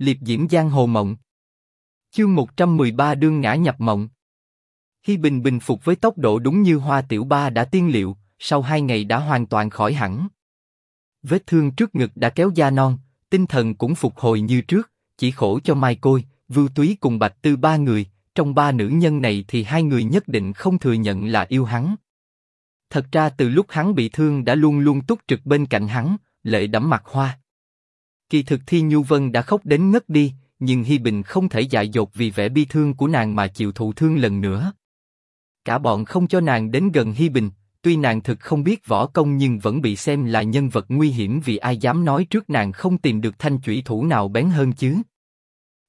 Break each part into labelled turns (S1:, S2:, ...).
S1: liệp diễm giang hồ mộng. Chương 113 đương ngã nhập mộng. Hi Bình bình phục với tốc độ đúng như Hoa Tiểu Ba đã tiên liệu, sau hai ngày đã hoàn toàn khỏi hẳn. Vết thương trước ngực đã kéo da non, tinh thần cũng phục hồi như trước, chỉ khổ cho Mai Côi, Vưu Túy cùng Bạch Tư ba người, trong ba nữ nhân này thì hai người nhất định không thừa nhận là yêu hắn. Thật ra từ lúc hắn bị thương đã luôn luôn túc trực bên cạnh hắn, lệ đẫm mặt hoa. Kỳ thực Thi Nhu Vân đã khóc đến ngất đi, nhưng Hi Bình không thể dại dột vì vẻ bi thương của nàng mà chịu thụ thương lần nữa. Cả bọn không cho nàng đến gần Hi Bình, tuy nàng thực không biết võ công nhưng vẫn bị xem là nhân vật nguy hiểm vì ai dám nói trước nàng không tìm được thanh chủy thủ nào bén hơn chứ.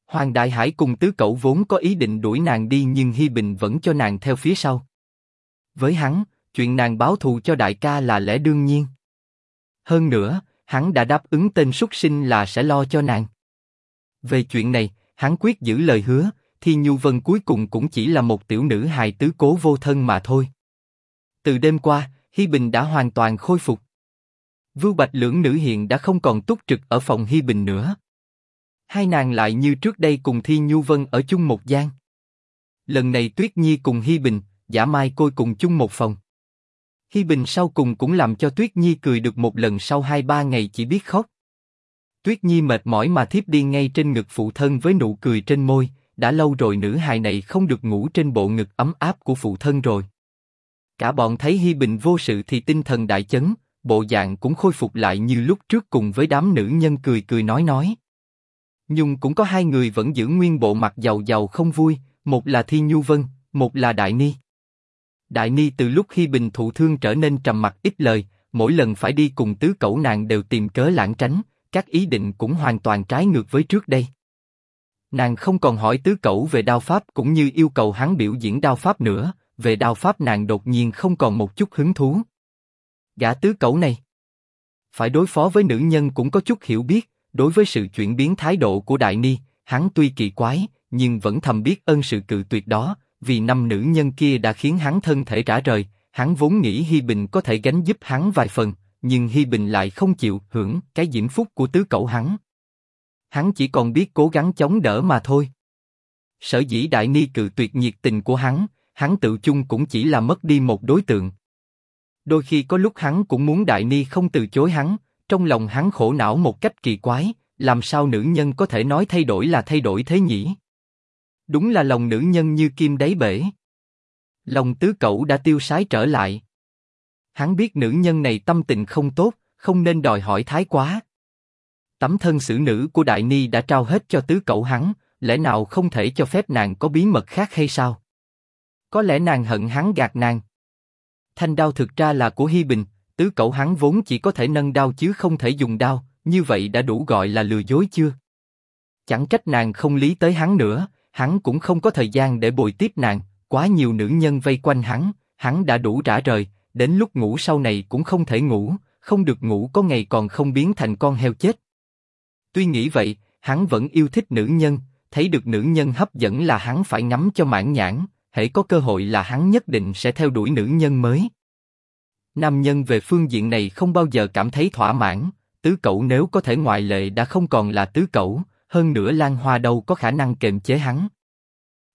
S1: Hoàng Đại Hải cùng tứ cậu vốn có ý định đuổi nàng đi nhưng Hi Bình vẫn cho nàng theo phía sau. Với hắn, chuyện nàng báo thù cho đại ca là lẽ đương nhiên. Hơn nữa, hắn đã đáp ứng tên súc sinh là sẽ lo cho nàng. Về chuyện này, hắn quyết giữ lời hứa, thì Nhu Vân cuối cùng cũng chỉ là một tiểu nữ hài tứ cố vô thân mà thôi. Từ đêm qua, Hi Bình đã hoàn toàn khôi phục. Vưu Bạch lưỡng nữ hiện đã không còn túc trực ở phòng Hi Bình nữa. Hai nàng lại như trước đây cùng Thi Nhu Vân ở chung một gian. Lần này Tuyết Nhi cùng Hi Bình, Giả Mai Côi cùng chung một phòng. Hi Bình sau cùng cũng làm cho Tuyết Nhi cười được một lần sau hai ba ngày chỉ biết khóc. Tuyết Nhi mệt mỏi mà thiếp đi ngay trên ngực phụ thân với nụ cười trên môi, đã lâu rồi nữ hài này không được ngủ trên bộ ngực ấm áp của phụ thân rồi. Cả bọn thấy Hi Bình vô sự thì tinh thần đại chấn, bộ dạng cũng khôi phục lại như lúc trước cùng với đám nữ nhân cười cười nói nói. Nhưng cũng có hai người vẫn giữ nguyên bộ mặt giàu giàu không vui, một là Thi Nhu Vân, một là Đại Ni. Đại Ni từ lúc khi Bình thụ thương trở nên trầm mặc ít lời, mỗi lần phải đi cùng tứ cẩu nàng đều tìm cớ lãng tránh, các ý định cũng hoàn toàn trái ngược với trước đây. Nàng không còn hỏi tứ cẩu về đao pháp cũng như yêu cầu hắn biểu diễn đao pháp nữa, về đao pháp nàng đột nhiên không còn một chút hứng thú. Gã tứ cẩu này, phải đối phó với nữ nhân cũng có chút hiểu biết, đối với sự chuyển biến thái độ của Đại Ni, hắn tuy kỳ quái, nhưng vẫn thầm biết ơn sự cự tuyệt đó, vì năm nữ nhân kia đã khiến hắn thân thể rã rời, hắn vốn nghĩ Hi Bình có thể gánh giúp hắn vài phần, nhưng Hi Bình lại không chịu hưởng cái diễm phúc của tứ cậu hắn. Hắn chỉ còn biết cố gắng chống đỡ mà thôi. Sở dĩ Đại Ni cự tuyệt nhiệt tình của hắn, hắn tự chung cũng chỉ là mất đi một đối tượng. Đôi khi có lúc hắn cũng muốn Đại Ni không từ chối hắn, trong lòng hắn khổ não một cách kỳ quái, làm sao nữ nhân có thể nói thay đổi là thay đổi thế nhỉ? Đúng là lòng nữ nhân như kim đáy bể. Lòng tứ cậu đã tiêu sái trở lại. Hắn biết nữ nhân này tâm tình không tốt, không nên đòi hỏi thái quá. Tấm thân xử nữ của Đại Ni đã trao hết cho tứ cậu hắn, lẽ nào không thể cho phép nàng có bí mật khác hay sao? Có lẽ nàng hận hắn gạt nàng. Thanh đao thực ra là của Hi Bình, tứ cậu hắn vốn chỉ có thể nâng đao chứ không thể dùng đao, như vậy đã đủ gọi là lừa dối chưa? Chẳng trách nàng không lý tới hắn nữa, hắn cũng không có thời gian để bồi tiếp nàng, quá nhiều nữ nhân vây quanh hắn, hắn đã đủ rã rời, đến lúc ngủ sau này cũng không thể ngủ, không được ngủ có ngày còn không biến thành con heo chết. Tuy nghĩ vậy, hắn vẫn yêu thích nữ nhân, thấy được nữ nhân hấp dẫn là hắn phải ngắm cho mãn nhãn, hễ có cơ hội là hắn nhất định sẽ theo đuổi nữ nhân mới. Nam nhân về phương diện này không bao giờ cảm thấy thỏa mãn, tứ cậu nếu có thể ngoại lệ đã không còn là tứ cậu, hơn nữa Lan Hoa đâu có khả năng kềm chế hắn.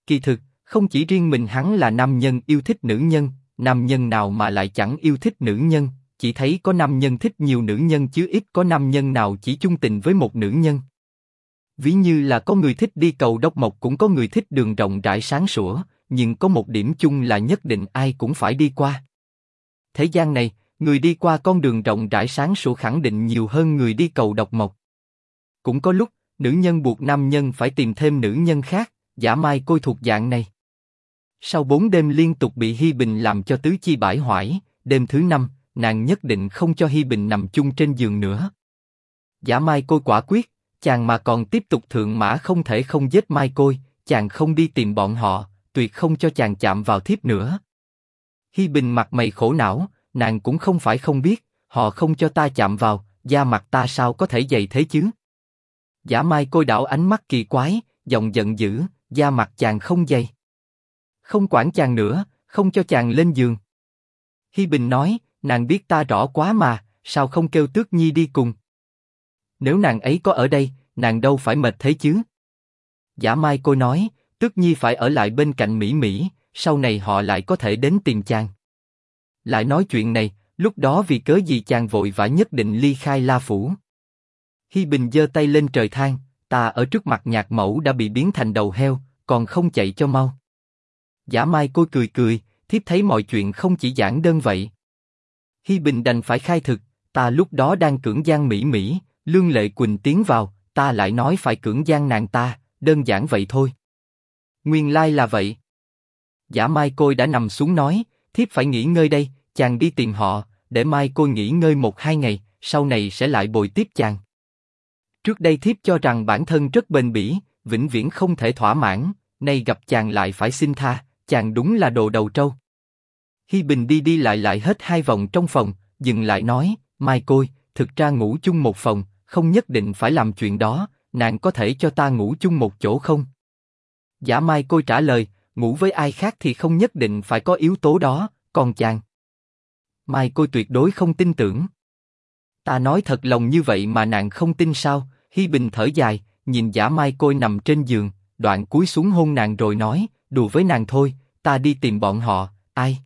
S1: Kỳ thực, không chỉ riêng mình hắn là nam nhân yêu thích nữ nhân, nam nhân nào mà lại chẳng yêu thích nữ nhân, chỉ thấy có nam nhân thích nhiều nữ nhân chứ ít có nam nhân nào chỉ chung tình với một nữ nhân. Ví như là có người thích đi cầu đốc mộc cũng có người thích đường rộng rãi sáng sủa, nhưng có một điểm chung là nhất định ai cũng phải đi qua. Thế gian này, người đi qua con đường rộng rãi sáng sủa khẳng định nhiều hơn người đi cầu độc mộc. Cũng có lúc, nữ nhân buộc nam nhân phải tìm thêm nữ nhân khác, giả mai côi thuộc dạng này. Sau bốn đêm liên tục bị Hi Bình làm cho tứ chi bãi hoại, đêm thứ năm, nàng nhất định không cho Hi Bình nằm chung trên giường nữa. Giả Mai Côi quả quyết, chàng mà còn tiếp tục thượng mã không thể không giết Mai Côi, chàng không đi tìm bọn họ, tuyệt không cho chàng chạm vào thiếp nữa. Hi Bình mặt mày khổ não, nàng cũng không phải không biết, họ không cho ta chạm vào, da mặt ta sao có thể dày thế chứ? Giả Mai Côi đảo ánh mắt kỳ quái, giọng giận dữ, da mặt chàng không dày. Không quản chàng nữa, không cho chàng lên giường. Hi Bình nói, nàng biết ta rõ quá mà, sao không kêu Tước Nhi đi cùng? Nếu nàng ấy có ở đây, nàng đâu phải mệt thế chứ? Giả Mai cô nói, Tước Nhi phải ở lại bên cạnh Mỹ Mỹ, sau này họ lại có thể đến tìm chàng. Lại nói chuyện này, lúc đó vì cớ gì chàng vội vã nhất định ly khai La Phủ. Hi Bình giơ tay lên trời than, ta ở trước mặt nhạc mẫu đã bị biến thành đầu heo, còn không chạy cho mau. Giả Mai cô cười cười, thiếp thấy mọi chuyện không chỉ giản đơn vậy. Hi Bình đành phải khai thực, ta lúc đó đang cưỡng gian Mỹ Mỹ, Lương Lệ Quỳnh tiến vào, ta lại nói phải cưỡng gian nàng ta, đơn giản vậy thôi. Nguyên lai là vậy. Giả Mai Côi đã nằm xuống nói, thiếp phải nghỉ ngơi đây, chàng đi tìm họ, để Mai Côi nghỉ ngơi một hai ngày, sau này sẽ lại bồi tiếp chàng. Trước đây thiếp cho rằng bản thân rất bền bỉ, vĩnh viễn không thể thỏa mãn, nay gặp chàng lại phải xin tha, chàng đúng là đồ đầu trâu. Hi Bình đi đi lại lại hết hai vòng trong phòng, dừng lại nói, Mai Côi, thực ra ngủ chung một phòng, không nhất định phải làm chuyện đó, nàng có thể cho ta ngủ chung một chỗ không? Giả Mai Côi trả lời, ngủ với ai khác thì không nhất định phải có yếu tố đó, còn chàng. Mai Côi tuyệt đối không tin tưởng. Ta nói thật lòng như vậy mà nàng không tin sao? Hi Bình thở dài, nhìn Giả Mai Côi nằm trên giường, đoạn cúi xuống hôn nàng rồi nói, đùa với nàng thôi, ta đi tìm bọn họ, ai?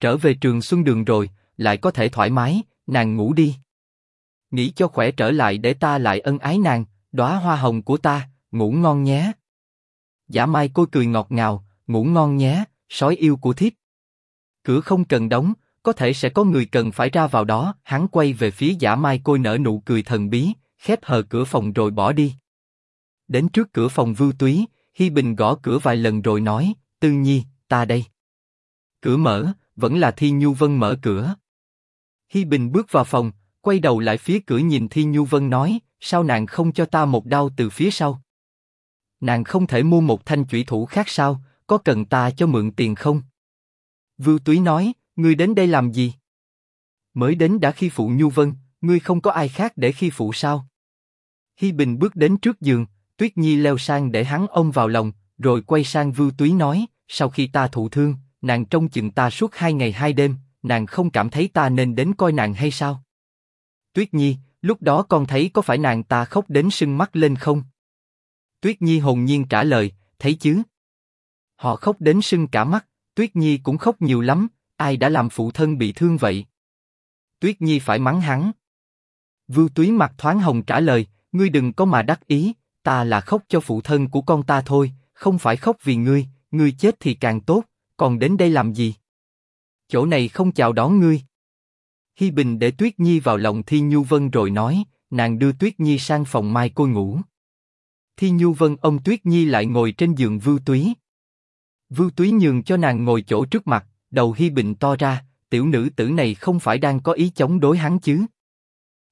S1: Trở về trường Xuân Đường rồi, lại có thể thoải mái, nàng ngủ đi. Nghĩ cho khỏe trở lại để ta lại ân ái nàng, đóa hoa hồng của ta, ngủ ngon nhé. Giả Mai Côi cười ngọt ngào, ngủ ngon nhé, sói yêu của thiếp. Cửa không cần đóng, có thể sẽ có người cần phải ra vào đó. Hắn quay về phía Giả Mai Côi nở nụ cười thần bí, khép hờ cửa phòng rồi bỏ đi. Đến trước cửa phòng Vưu Túy, Hi Bình gõ cửa vài lần rồi nói, Tư Nhi, ta đây. Cửa mở, vẫn là Thi Nhu Vân mở cửa. Hi Bình bước vào phòng, quay đầu lại phía cửa nhìn Thi Nhu Vân nói, sao nàng không cho ta một đao từ phía sau? Nàng không thể mua một thanh chủy thủ khác sao? Có cần ta cho mượn tiền không? Vưu Túy nói, ngươi đến đây làm gì? Mới đến đã khi phụ Nhu Vân, ngươi không có ai khác để khi phụ sao? Hi Bình bước đến trước giường, Tuyết Nhi leo sang để hắn ôm vào lòng, rồi quay sang Vưu Túy nói, sau khi ta thụ thương, nàng trông chừng ta suốt hai ngày hai đêm, nàng không cảm thấy ta nên đến coi nàng hay sao? Tuyết Nhi, lúc đó con thấy có phải nàng ta khóc đến sưng mắt lên không? Tuyết Nhi hồn nhiên trả lời, thấy chứ. Họ khóc đến sưng cả mắt, Tuyết Nhi cũng khóc nhiều lắm, ai đã làm phụ thân bị thương vậy? Tuyết Nhi phải mắng hắn. Vưu Túy mặt thoáng hồng trả lời, ngươi đừng có mà đắc ý, ta là khóc cho phụ thân của con ta thôi, không phải khóc vì ngươi, ngươi chết thì càng tốt, còn đến đây làm gì? Chỗ này không chào đón ngươi. Hi Bình để Tuyết Nhi vào lòng Thi Nhu Vân rồi nói, nàng đưa Tuyết Nhi sang phòng mai cô ngủ. Thi Nhu Vân ông Tuyết Nhi lại ngồi trên giường Vưu Túy. Vưu Túy nhường cho nàng ngồi chỗ trước mặt, đầu Hi Bình to ra, tiểu nữ tử này không phải đang có ý chống đối hắn chứ?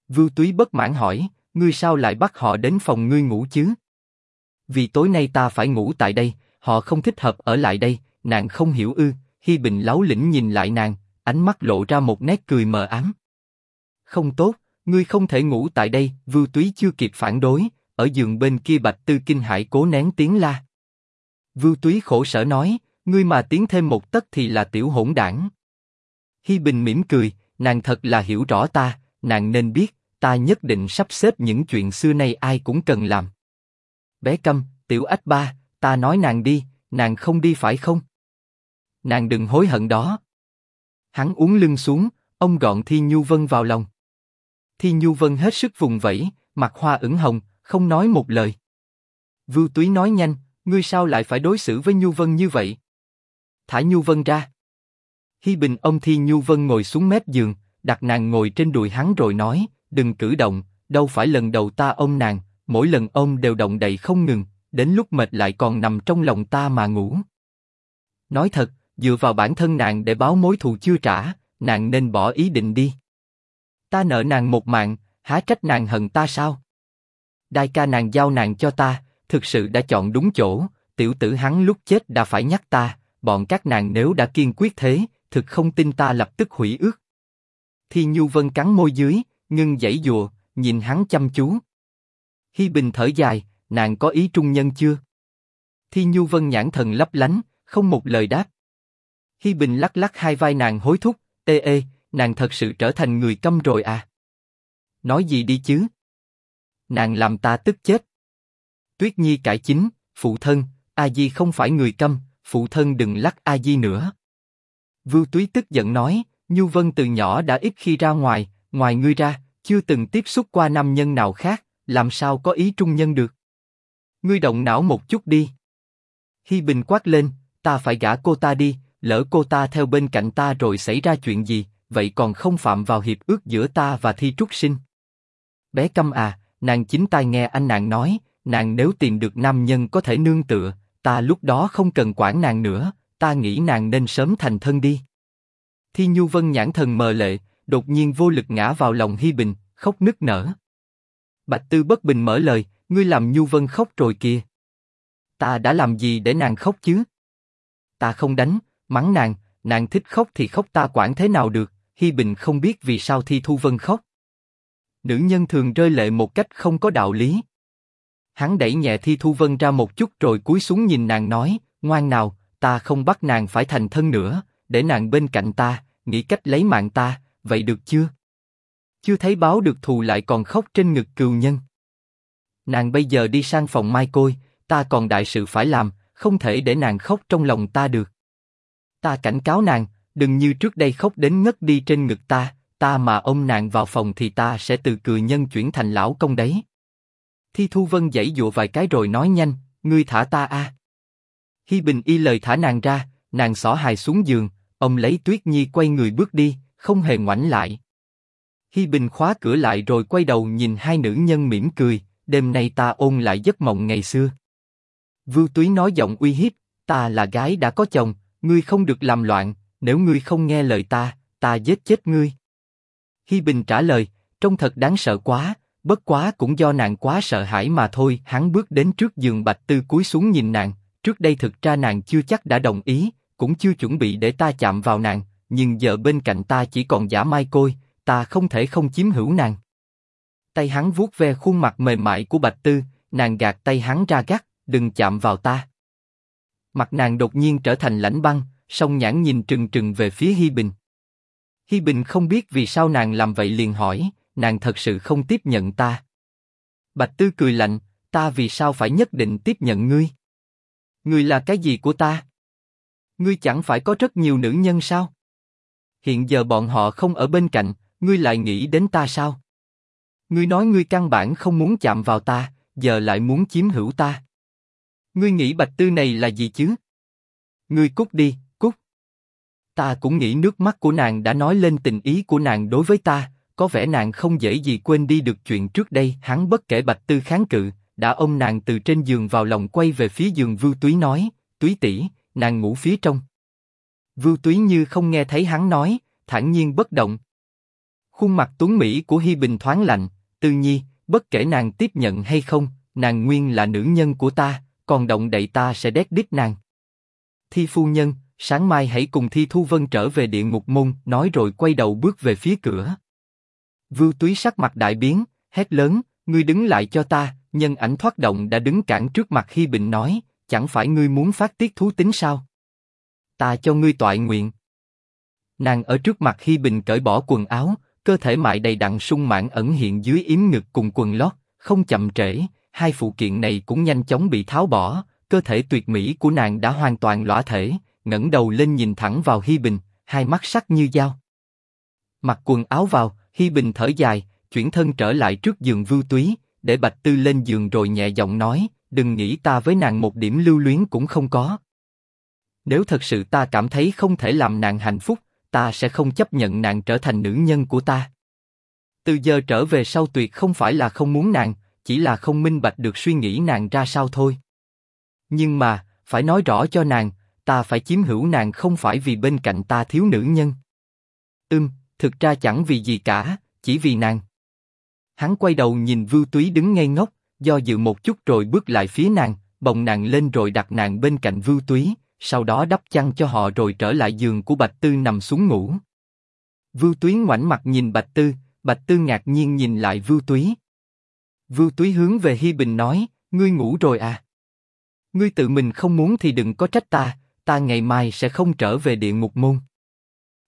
S1: Vưu Túy bất mãn hỏi, ngươi sao lại bắt họ đến phòng ngươi ngủ chứ? Vì tối nay ta phải ngủ tại đây, họ không thích hợp ở lại đây, nàng không hiểu ư? Hi Bình láo lĩnh nhìn lại nàng, ánh mắt lộ ra một nét cười mờ ám. Không tốt, ngươi không thể ngủ tại đây. Vưu Túy chưa kịp phản đối, ở giường bên kia Bạch Tư Kinh Hải cố nén tiếng la. Vưu Túy khổ sở nói, ngươi mà tiến thêm một tấc thì là tiểu hỗn đảng. Hi Bình mỉm cười, nàng thật là hiểu rõ ta, nàng nên biết, ta nhất định sắp xếp những chuyện xưa nay ai cũng cần làm. Bé câm, tiểu ách ba, ta nói nàng đi, nàng không đi phải không? Nàng đừng hối hận đó. Hắn uống lưng xuống, ông gọn Thi Nhu Vân vào lòng. Thi Nhu Vân hết sức vùng vẫy, mặt hoa ửng hồng, không nói một lời. Vưu Túy nói nhanh, ngươi sao lại phải đối xử với Nhu Vân như vậy? Thả Nhu Vân ra. Hi Bình ông Thi Nhu Vân ngồi xuống mép giường, đặt nàng ngồi trên đùi hắn rồi nói, đừng cử động, đâu phải lần đầu ta ôm nàng, mỗi lần ôm đều động đậy không ngừng, đến lúc mệt lại còn nằm trong lòng ta mà ngủ. Nói thật, dựa vào bản thân nàng để báo mối thù chưa trả, nàng nên bỏ ý định đi. Ta nợ nàng một mạng, há trách nàng hận ta sao? Đại ca nàng giao nàng cho ta, thực sự đã chọn đúng chỗ, tiểu tử hắn lúc chết đã phải nhắc ta, bọn các nàng nếu đã kiên quyết thế, thực không tin ta lập tức hủy ước. Thi Nhu Vân cắn môi dưới, ngưng dãy dùa, nhìn hắn chăm chú. Hi Bình thở dài, nàng có ý trung nhân chưa? Thi Nhu Vân nhãn thần lấp lánh, không một lời đáp. Hi Bình lắc lắc hai vai nàng hối thúc, tê ê, nàng thật sự trở thành người câm rồi à? Nói gì đi chứ? nàng làm ta tức chết. Tuyết Nhi cải chính, phụ thân, A Di không phải người câm, phụ thân đừng lắc A Di nữa. Vưu Túy tức giận nói, Nhu Vân từ nhỏ đã ít khi ra ngoài, ngoài ngươi ra, chưa từng tiếp xúc qua nam nhân nào khác, làm sao có ý trung nhân được. Ngươi động não một chút đi. Hi Bình quát lên, ta phải gả cô ta đi, lỡ cô ta theo bên cạnh ta rồi xảy ra chuyện gì, vậy còn không phạm vào hiệp ước giữa ta và Thi Trúc Sinh. Bé câm à, nàng chính tai nghe anh nàng nói, nàng nếu tìm được nam nhân có thể nương tựa, ta lúc đó không cần quản nàng nữa, ta nghĩ nàng nên sớm thành thân đi. Thi Nhu Vân nhãn thần mờ lệ, đột nhiên vô lực ngã vào lòng Hi Bình, khóc nức nở. Bạch Tư bất bình mở lời, ngươi làm Nhu Vân khóc rồi kìa. Ta đã làm gì để nàng khóc chứ? Ta không đánh, mắng nàng, nàng thích khóc thì khóc ta quản thế nào được, Hi Bình không biết vì sao Thi Thu Vân khóc. Nữ nhân thường rơi lệ một cách không có đạo lý. Hắn đẩy nhẹ Thi Thu Vân ra một chút rồi cúi xuống nhìn nàng nói, ngoan nào, ta không bắt nàng phải thành thân nữa, để nàng bên cạnh ta, nghĩ cách lấy mạng ta, vậy được chưa? Chưa thấy báo được thù lại còn khóc trên ngực cừu nhân. Nàng bây giờ đi sang phòng mai côi, ta còn đại sự phải làm, không thể để nàng khóc trong lòng ta được. Ta cảnh cáo nàng, đừng như trước đây khóc đến ngất đi trên ngực ta, ta mà ôm nàng vào phòng thì ta sẽ từ cừu nhân chuyển thành lão công đấy. Thi Thu Vân dãy dụa vài cái rồi nói nhanh, ngươi thả ta a. Hi Bình y lời thả nàng ra, nàng xỏ hài xuống giường, ông lấy Tuyết Nhi quay người bước đi, không hề ngoảnh lại. Hi Bình khóa cửa lại rồi quay đầu nhìn hai nữ nhân mỉm cười, đêm nay ta ôn lại giấc mộng ngày xưa. Vưu Túy nói giọng uy hiếp, ta là gái đã có chồng, ngươi không được làm loạn, nếu ngươi không nghe lời ta, ta giết chết ngươi. Hi Bình trả lời, trông thật đáng sợ quá, bất quá cũng do nàng quá sợ hãi mà thôi. Hắn bước đến trước giường Bạch Tư cúi xuống nhìn nàng, trước đây thực ra nàng chưa chắc đã đồng ý, cũng chưa chuẩn bị để ta chạm vào nàng, nhưng giờ bên cạnh ta chỉ còn giả mai côi, ta không thể không chiếm hữu nàng. Tay hắn vuốt ve khuôn mặt mềm mại của Bạch Tư, nàng gạt tay hắn ra gắt, đừng chạm vào ta. Mặt nàng đột nhiên trở thành lãnh băng, song nhãn nhìn trừng trừng về phía Hi Bình. Hi Bình không biết vì sao nàng làm vậy liền hỏi, nàng thật sự không tiếp nhận ta. Bạch Tư cười lạnh, ta vì sao phải nhất định tiếp nhận ngươi? Ngươi là cái gì của ta? Ngươi chẳng phải có rất nhiều nữ nhân sao? Hiện giờ bọn họ không ở bên cạnh, ngươi lại nghĩ đến ta sao? Ngươi nói ngươi căn bản không muốn chạm vào ta, giờ lại muốn chiếm hữu ta. Ngươi nghĩ Bạch Tư này là gì chứ? Ngươi cút đi, cút. Ta cũng nghĩ nước mắt của nàng đã nói lên tình ý của nàng đối với ta, có vẻ nàng không dễ gì quên đi được chuyện trước đây. Hắn bất kể Bạch Tư kháng cự, đã ôm nàng từ trên giường vào lòng quay về phía giường Vưu Túy nói, Túy tỷ, nàng ngủ phía trong. Vưu Túy như không nghe thấy hắn nói, thản nhiên bất động. Khuôn mặt tuấn mỹ của Hi Bình thoáng lạnh, Tư Nhi, bất kể nàng tiếp nhận hay không, nàng nguyên là nữ nhân của ta, còn động đậy ta sẽ đét đít nàng. Thi phu nhân, sáng mai hãy cùng Thi Thu Vân trở về địa ngục môn, nói rồi quay đầu bước về phía cửa. Vưu Túy sắc mặt đại biến, hét lớn, ngươi đứng lại cho ta. Nhân ảnh thoát động đã đứng cản trước mặt Hi Bình nói, chẳng phải ngươi muốn phát tiết thú tính sao? Ta cho ngươi toại nguyện. Nàng ở trước mặt Hi Bình cởi bỏ quần áo, cơ thể mại đầy đặn sung mãn ẩn hiện dưới yếm ngực cùng quần lót, không chậm trễ, hai phụ kiện này cũng nhanh chóng bị tháo bỏ, cơ thể tuyệt mỹ của nàng đã hoàn toàn lõa thể, ngẩng đầu lên nhìn thẳng vào Hi Bình, hai mắt sắc như dao. Mặc quần áo vào, Hi Bình thở dài, chuyển thân trở lại trước giường Vưu Túy, để Bạch Tư lên giường rồi nhẹ giọng nói, đừng nghĩ ta với nàng một điểm lưu luyến cũng không có. Nếu thật sự ta cảm thấy không thể làm nàng hạnh phúc, ta sẽ không chấp nhận nàng trở thành nữ nhân của ta. Từ giờ trở về sau tuyệt không phải là không muốn nàng, chỉ là không minh bạch được suy nghĩ nàng ra sao thôi. Nhưng mà, phải nói rõ cho nàng, ta phải chiếm hữu nàng không phải vì bên cạnh ta thiếu nữ nhân. Ưm, thực ra chẳng vì gì cả, chỉ vì nàng. Hắn quay đầu nhìn Vưu Túy đứng ngây ngốc, do dự một chút rồi bước lại phía nàng, bồng nàng lên rồi đặt nàng bên cạnh Vưu Túy, sau đó đắp chăn cho họ rồi trở lại giường của Bạch Tư nằm xuống ngủ. Vưu Túy ngoảnh mặt nhìn Bạch Tư, Bạch Tư ngạc nhiên nhìn lại Vưu Túy. Vưu Túy hướng về Hi Bình nói, ngươi ngủ rồi à? Ngươi tự mình không muốn thì đừng có trách ta, ta ngày mai sẽ không trở về địa ngục môn.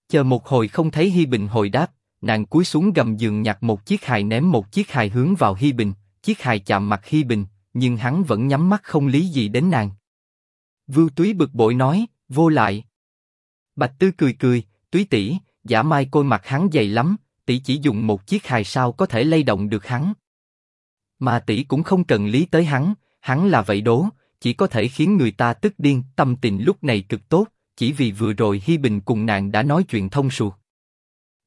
S1: Chờ một hồi không thấy Hi Bình hồi đáp, nàng cúi xuống gầm giường nhặt một chiếc hài ném một chiếc hài hướng vào Hi Bình, chiếc hài chạm mặt Hi Bình, nhưng hắn vẫn nhắm mắt không lý gì đến nàng. Vưu Túy bực bội nói, vô lại. Bạch Tư cười cười, Túy tỷ, giả mai côi mặt hắn dày lắm, tỷ chỉ dùng một chiếc hài sao có thể lay động được hắn. Mà tỷ cũng không cần lý tới hắn, hắn là vậy đố, chỉ có thể khiến người ta tức điên. Tâm tình lúc này cực tốt, chỉ vì vừa rồi Hi Bình cùng nàng đã nói chuyện thông suốt.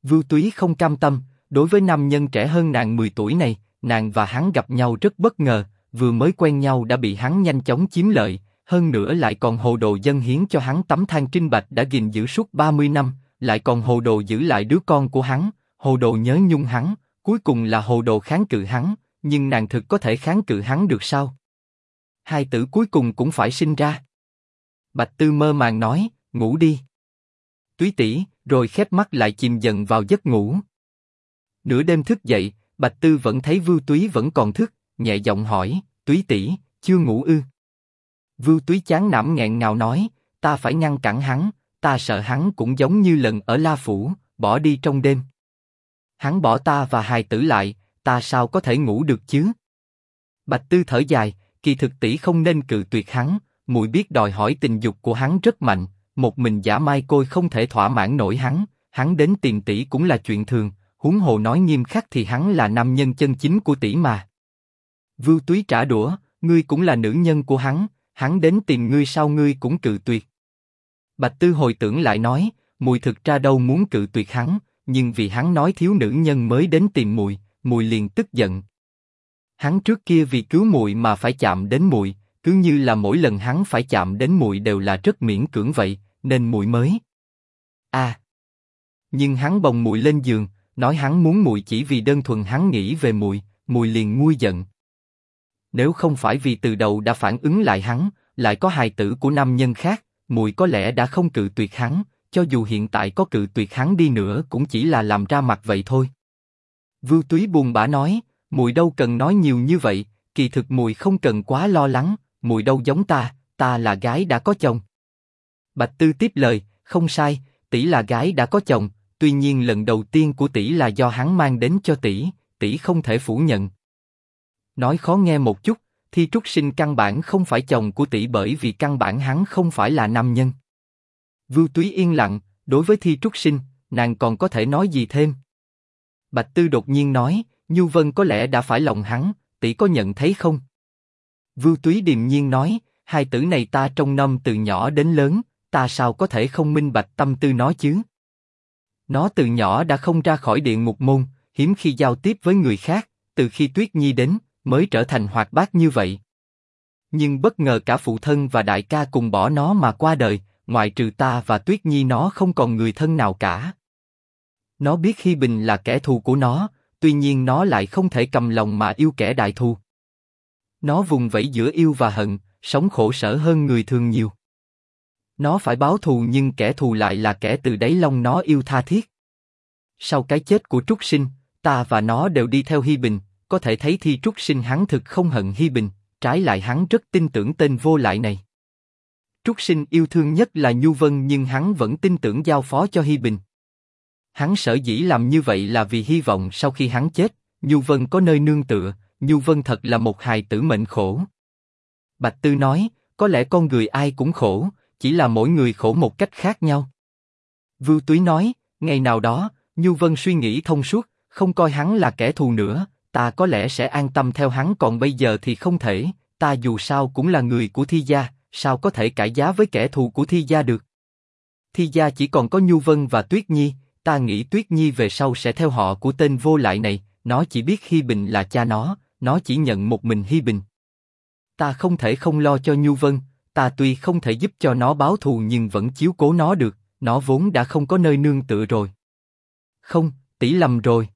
S1: Vưu Túy không cam tâm, đối với nam nhân trẻ hơn nàng 10 tuổi này, nàng và hắn gặp nhau rất bất ngờ, vừa mới quen nhau đã bị hắn nhanh chóng chiếm lợi, hơn nữa lại còn hồ đồ dân hiến cho hắn tấm than trinh bạch đã gìn giữ suốt 30 năm, lại còn hồ đồ giữ lại đứa con của hắn, hồ đồ nhớ nhung hắn, cuối cùng là hồ đồ kháng cự hắn, nhưng nàng thực có thể kháng cự hắn được sao? Hai tử cuối cùng cũng phải sinh ra. Bạch Tư mơ màng nói, ngủ đi. Túy tỷ, rồi khép mắt lại chìm dần vào giấc ngủ. Nửa đêm thức dậy, Bạch Tư vẫn thấy Vưu Túy vẫn còn thức, nhẹ giọng hỏi, Túy tỷ, chưa ngủ ư? Vưu Túy chán nản nghẹn ngào nói, ta phải ngăn cản hắn, ta sợ hắn cũng giống như lần ở La Phủ, bỏ đi trong đêm. Hắn bỏ ta và hài tử lại, ta sao có thể ngủ được chứ? Bạch Tư thở dài, kỳ thực tỷ không nên cự tuyệt hắn, muội biết đòi hỏi tình dục của hắn rất mạnh, một mình giả mai côi không thể thỏa mãn nổi hắn, hắn đến tìm tỷ cũng là chuyện thường, huống hồ nói nghiêm khắc thì hắn là nam nhân chân chính của tỷ mà. Vưu Túy trả đũa, ngươi cũng là nữ nhân của hắn, hắn đến tìm ngươi sao ngươi cũng cự tuyệt. Bạch Tư hồi tưởng lại nói, mùi thực ra đâu muốn cự tuyệt hắn, nhưng vì hắn nói thiếu nữ nhân mới đến tìm mùi, mùi liền tức giận. Hắn trước kia vì cứu mùi mà phải chạm đến mùi, cứ như là mỗi lần hắn phải chạm đến mùi đều là rất miễn cưỡng vậy, nên mùi mới. À. Nhưng hắn bồng mùi lên giường, nói hắn muốn mùi chỉ vì đơn thuần hắn nghĩ về mùi, mùi liền nguôi giận. Nếu không phải vì từ đầu đã phản ứng lại hắn, lại có hài tử của nam nhân khác, mùi có lẽ đã không cự tuyệt hắn, cho dù hiện tại có cự tuyệt hắn đi nữa cũng chỉ là làm ra mặt vậy thôi. Vưu Túy buồn bã nói, mùi đâu cần nói nhiều như vậy, kỳ thực mùi không cần quá lo lắng, mùi đâu giống ta, ta là gái đã có chồng. Bạch Tư tiếp lời, không sai, tỷ là gái đã có chồng, tuy nhiên lần đầu tiên của tỷ là do hắn mang đến cho tỷ, tỷ không thể phủ nhận. Nói khó nghe một chút, Thi Trúc Sinh căn bản không phải chồng của tỷ bởi vì căn bản hắn không phải là nam nhân. Vưu Túy yên lặng, đối với Thi Trúc Sinh, nàng còn có thể nói gì thêm? Bạch Tư đột nhiên nói, Nhu Vân có lẽ đã phải lòng hắn, tỷ có nhận thấy không? Vưu Túy điềm nhiên nói, hai tử này ta trong năm từ nhỏ đến lớn, ta sao có thể không minh bạch tâm tư nó chứ? Nó từ nhỏ đã không ra khỏi điện ngục môn, hiếm khi giao tiếp với người khác, từ khi Tuyết Nhi đến, mới trở thành hoạt bát như vậy. Nhưng bất ngờ cả phụ thân và đại ca cùng bỏ nó mà qua đời, ngoại trừ ta và Tuyết Nhi nó không còn người thân nào cả. Nó biết Hi Bình là kẻ thù của nó, tuy nhiên nó lại không thể cầm lòng mà yêu kẻ đại thù. Nó vùng vẫy giữa yêu và hận, sống khổ sở hơn người thường nhiều. Nó phải báo thù nhưng kẻ thù lại là kẻ từ đáy lòng nó yêu tha thiết. Sau cái chết của Trúc Sinh, ta và nó đều đi theo Hi Bình, có thể thấy Thi Trúc Sinh hắn thực không hận Hi Bình, trái lại hắn rất tin tưởng tên vô lại này. Trúc Sinh yêu thương nhất là Nhu Vân nhưng hắn vẫn tin tưởng giao phó cho Hi Bình. Hắn sở dĩ làm như vậy là vì hy vọng sau khi hắn chết, Nhu Vân có nơi nương tựa, Nhu Vân thật là một hài tử mệnh khổ. Bạch Tư nói, có lẽ con người ai cũng khổ, chỉ là mỗi người khổ một cách khác nhau. Vưu Túy nói, ngày nào đó, Nhu Vân suy nghĩ thông suốt, không coi hắn là kẻ thù nữa, ta có lẽ sẽ an tâm theo hắn còn bây giờ thì không thể, ta dù sao cũng là người của Thi gia, sao có thể cãi giá với kẻ thù của Thi gia được? Thi gia chỉ còn có Nhu Vân và Tuyết Nhi, ta nghĩ Tuyết Nhi về sau sẽ theo họ của tên vô lại này, nó chỉ biết Hi Bình là cha nó, nó chỉ nhận một mình Hi Bình. Ta không thể không lo cho Nhu Vân, ta tuy không thể giúp cho nó báo thù nhưng vẫn chiếu cố nó được, nó vốn đã không có nơi nương tựa rồi. Không, tỷ lầm rồi.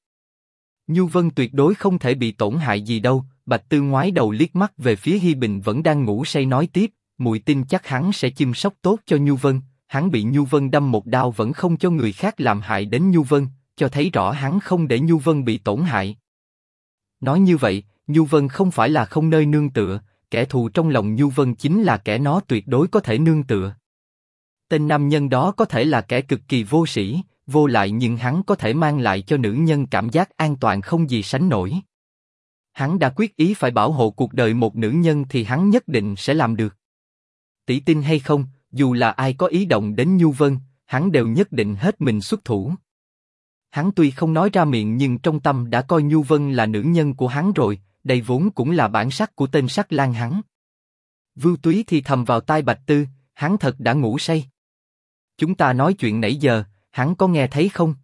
S1: Nhu Vân tuyệt đối không thể bị tổn hại gì đâu. Bạch Tư ngoái đầu liếc mắt về phía Hi Bình vẫn đang ngủ say nói tiếp, mùi tin chắc hắn sẽ chăm sóc tốt cho Nhu Vân. Hắn bị Nhu Vân đâm một đao vẫn không cho người khác làm hại đến Nhu Vân, cho thấy rõ hắn không để Nhu Vân bị tổn hại. Nói như vậy, Nhu Vân không phải là không nơi nương tựa, kẻ thù trong lòng Nhu Vân chính là kẻ nó tuyệt đối có thể nương tựa. Tên nam nhân đó có thể là kẻ cực kỳ vô sĩ, vô lại nhưng hắn có thể mang lại cho nữ nhân cảm giác an toàn không gì sánh nổi. Hắn đã quyết ý phải bảo hộ cuộc đời một nữ nhân thì hắn nhất định sẽ làm được. Tỷ tin hay không, dù là ai có ý động đến Nhu Vân, hắn đều nhất định hết mình xuất thủ. Hắn tuy không nói ra miệng nhưng trong tâm đã coi Nhu Vân là nữ nhân của hắn rồi, đây vốn cũng là bản sắc của tên sắc lang hắn. Vưu Túy thì thầm vào tai Bạch Tư, hắn thật đã ngủ say. Chúng ta nói chuyện nãy giờ, hắn có nghe thấy không?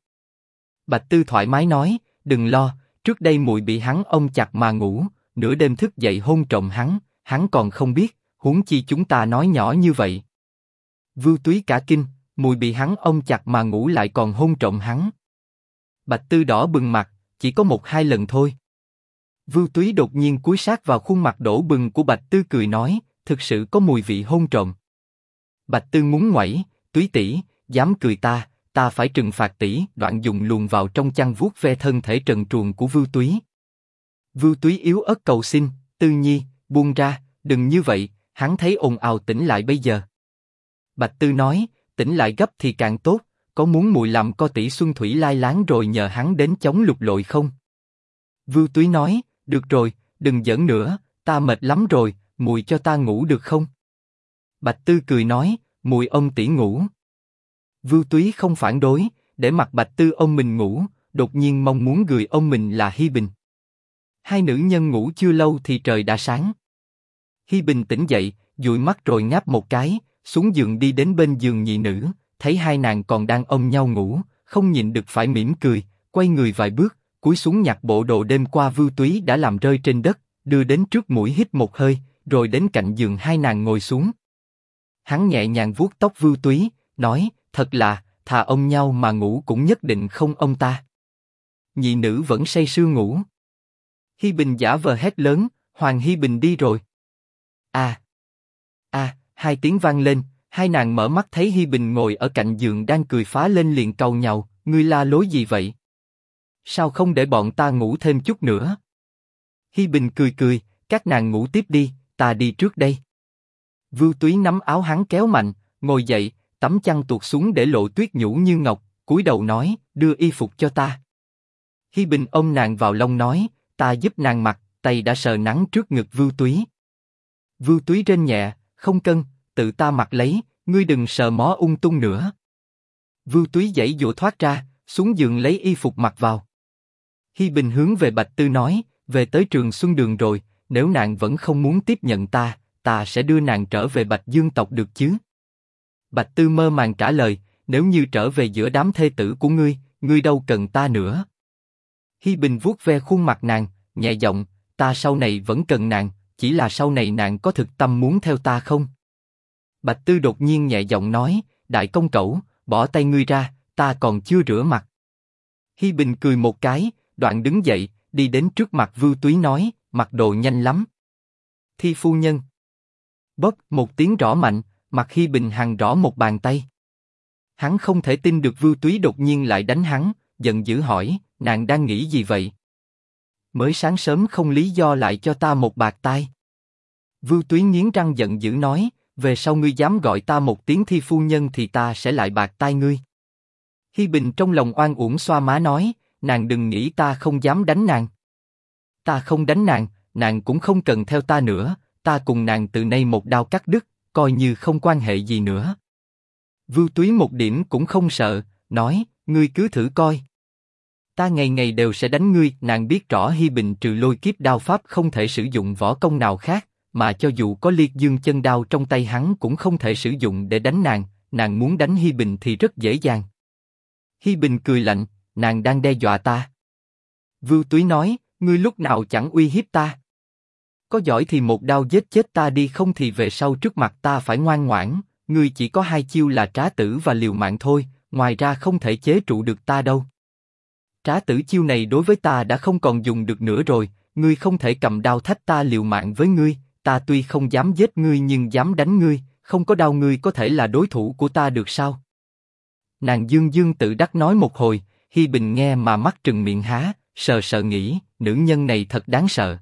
S1: Bạch Tư thoải mái nói, đừng lo, trước đây muội bị hắn ôm chặt mà ngủ, nửa đêm thức dậy hôn trộm hắn, hắn còn không biết, huống chi chúng ta nói nhỏ như vậy. Vưu Túy cả kinh, mùi bị hắn ôm chặt mà ngủ lại còn hôn trộm hắn. Bạch Tư đỏ bừng mặt, chỉ có một hai lần thôi. Vưu Túy đột nhiên cúi sát vào khuôn mặt đổ bừng của Bạch Tư cười nói, thực sự có mùi vị hôn trộm. Bạch Tư muốn ngoảy, Túy tỷ, dám cười ta, ta phải trừng phạt tỷ. Đoạn dùng luồn vào trong chăn vuốt ve thân thể trần truồng của Vưu Túy. Vưu Túy yếu ớt cầu xin, Tư Nhi, buông ra, đừng như vậy, hắn thấy ồn ào tỉnh lại bây giờ. Bạch Tư nói, tỉnh lại gấp thì càng tốt, có muốn mùi làm co tỷ xuân thủy lai láng rồi nhờ hắn đến chống lục lội không? Vưu Túy nói, được rồi, đừng giỡn nữa, ta mệt lắm rồi, mùi cho ta ngủ được không? Bạch Tư cười nói, mùi ông tỷ ngủ. Vưu Túy không phản đối, để mặc Bạch Tư ông mình ngủ, đột nhiên mong muốn gửi ông mình là Hi Bình. Hai nữ nhân ngủ chưa lâu thì trời đã sáng. Hi Bình tỉnh dậy, dụi mắt rồi ngáp một cái, xuống giường đi đến bên giường nhị nữ, thấy hai nàng còn đang ôm nhau ngủ, không nhịn được phải mỉm cười, quay người vài bước, cúi xuống nhặt bộ đồ đêm qua Vưu Túy đã làm rơi trên đất, đưa đến trước mũi hít một hơi, rồi đến cạnh giường hai nàng ngồi xuống. Hắn nhẹ nhàng vuốt tóc Vưu Túy, nói, thật là, thà ông nhau mà ngủ cũng nhất định không ông ta. Nhị nữ vẫn say sưa ngủ. Hi Bình giả vờ hét lớn, Hoàng Hi Bình đi rồi. À, à, hai tiếng vang lên, hai nàng mở mắt thấy Hi Bình ngồi ở cạnh giường đang cười phá lên liền cầu nhau, ngươi la lối gì vậy? Sao không để bọn ta ngủ thêm chút nữa? Hi Bình cười cười, các nàng ngủ tiếp đi, ta đi trước đây. Vưu Túy nắm áo hắn kéo mạnh, ngồi dậy, tấm chăn tuột xuống để lộ tuyết nhũ như ngọc, cúi đầu nói, đưa y phục cho ta. Hi Bình ôm nàng vào lòng nói, ta giúp nàng mặc, tay đã sờ nắng trước ngực Vưu Túy. Vưu Túy trên nhẹ, không cân, tự ta mặc lấy, ngươi đừng sờ mó ung tung nữa. Vưu Túy dãy dụa thoát ra, xuống giường lấy y phục mặc vào. Hi Bình hướng về Bạch Tư nói, về tới trường Xuân Đường rồi, nếu nàng vẫn không muốn tiếp nhận ta, ta sẽ đưa nàng trở về Bạch Dương tộc được chứ? Bạch Tư mơ màng trả lời, nếu như trở về giữa đám thê tử của ngươi, ngươi đâu cần ta nữa. Hi Bình vuốt ve khuôn mặt nàng, nhẹ giọng, ta sau này vẫn cần nàng, chỉ là sau này nàng có thực tâm muốn theo ta không? Bạch Tư đột nhiên nhẹ giọng nói, đại công cẩu, bỏ tay ngươi ra, ta còn chưa rửa mặt. Hi Bình cười một cái, đoạn đứng dậy, đi đến trước mặt Vưu Túy nói, mặc đồ nhanh lắm. Thi phu nhân. Bóp một tiếng rõ mạnh, mặt Hi Bình hàng rõ một bàn tay. Hắn không thể tin được Vưu Túy đột nhiên lại đánh hắn, giận dữ hỏi, nàng đang nghĩ gì vậy? Mới sáng sớm không lý do lại cho ta một bạc tai. Vưu Túy nghiến răng giận dữ nói, về sau ngươi dám gọi ta một tiếng thi phu nhân thì ta sẽ lại bạc tai ngươi. Hi Bình trong lòng oan uổng xoa má nói, nàng đừng nghĩ ta không dám đánh nàng. Ta không đánh nàng, nàng cũng không cần theo ta nữa, ta cùng nàng từ nay một đao cắt đứt, coi như không quan hệ gì nữa. Vưu Túy một điểm cũng không sợ, nói, ngươi cứ thử coi. Ta ngày ngày đều sẽ đánh ngươi. Nàng biết rõ Hi Bình trừ lôi kiếp đao pháp không thể sử dụng võ công nào khác, mà cho dù có liệt dương chân đao trong tay hắn cũng không thể sử dụng để đánh nàng. Nàng muốn đánh Hi Bình thì rất dễ dàng. Hi Bình cười lạnh, nàng đang đe dọa ta. Vưu Túy nói, ngươi lúc nào chẳng uy hiếp ta. Có giỏi thì một đao giết chết ta đi không thì về sau trước mặt ta phải ngoan ngoãn, ngươi chỉ có hai chiêu là trá tử và liều mạng thôi, ngoài ra không thể chế trụ được ta đâu. Trá tử chiêu này đối với ta đã không còn dùng được nữa rồi, ngươi không thể cầm đao thách ta liều mạng với ngươi, ta tuy không dám giết ngươi nhưng dám đánh ngươi, không có đao ngươi có thể là đối thủ của ta được sao? Nàng dương dương tự đắc nói một hồi, Hi Bình nghe mà mắt trừng miệng há, sờ sờ nghĩ, nữ nhân này thật đáng sợ.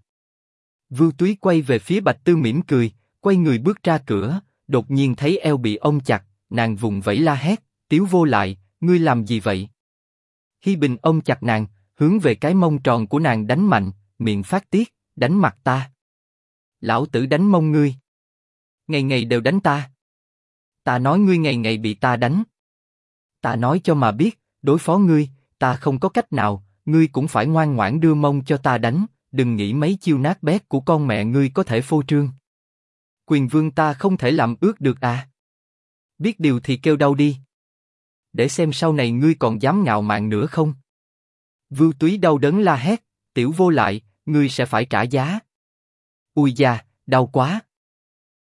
S1: Vưu Túy quay về phía Bạch Tư mỉm cười, quay người bước ra cửa, đột nhiên thấy eo bị ông chặt, nàng vùng vẫy la hét, tiếu vô lại, ngươi làm gì vậy? Hi Bình ông chặt nàng, hướng về cái mông tròn của nàng đánh mạnh, miệng phát tiết, đánh mặt ta. Lão tử đánh mông ngươi. Ngày ngày đều đánh ta. Ta nói ngươi ngày ngày bị ta đánh. Ta nói cho mà biết, đối phó ngươi, ta không có cách nào, ngươi cũng phải ngoan ngoãn đưa mông cho ta đánh, đừng nghĩ mấy chiêu nát bét của con mẹ ngươi có thể phô trương. Quyền vương ta không thể làm ước được à? Biết điều thì kêu đau đi. Để xem sau này ngươi còn dám ngạo mạn nữa không? Vưu túy đau đớn la hét, tiểu vô lại, ngươi sẽ phải trả giá. Ui da, đau quá.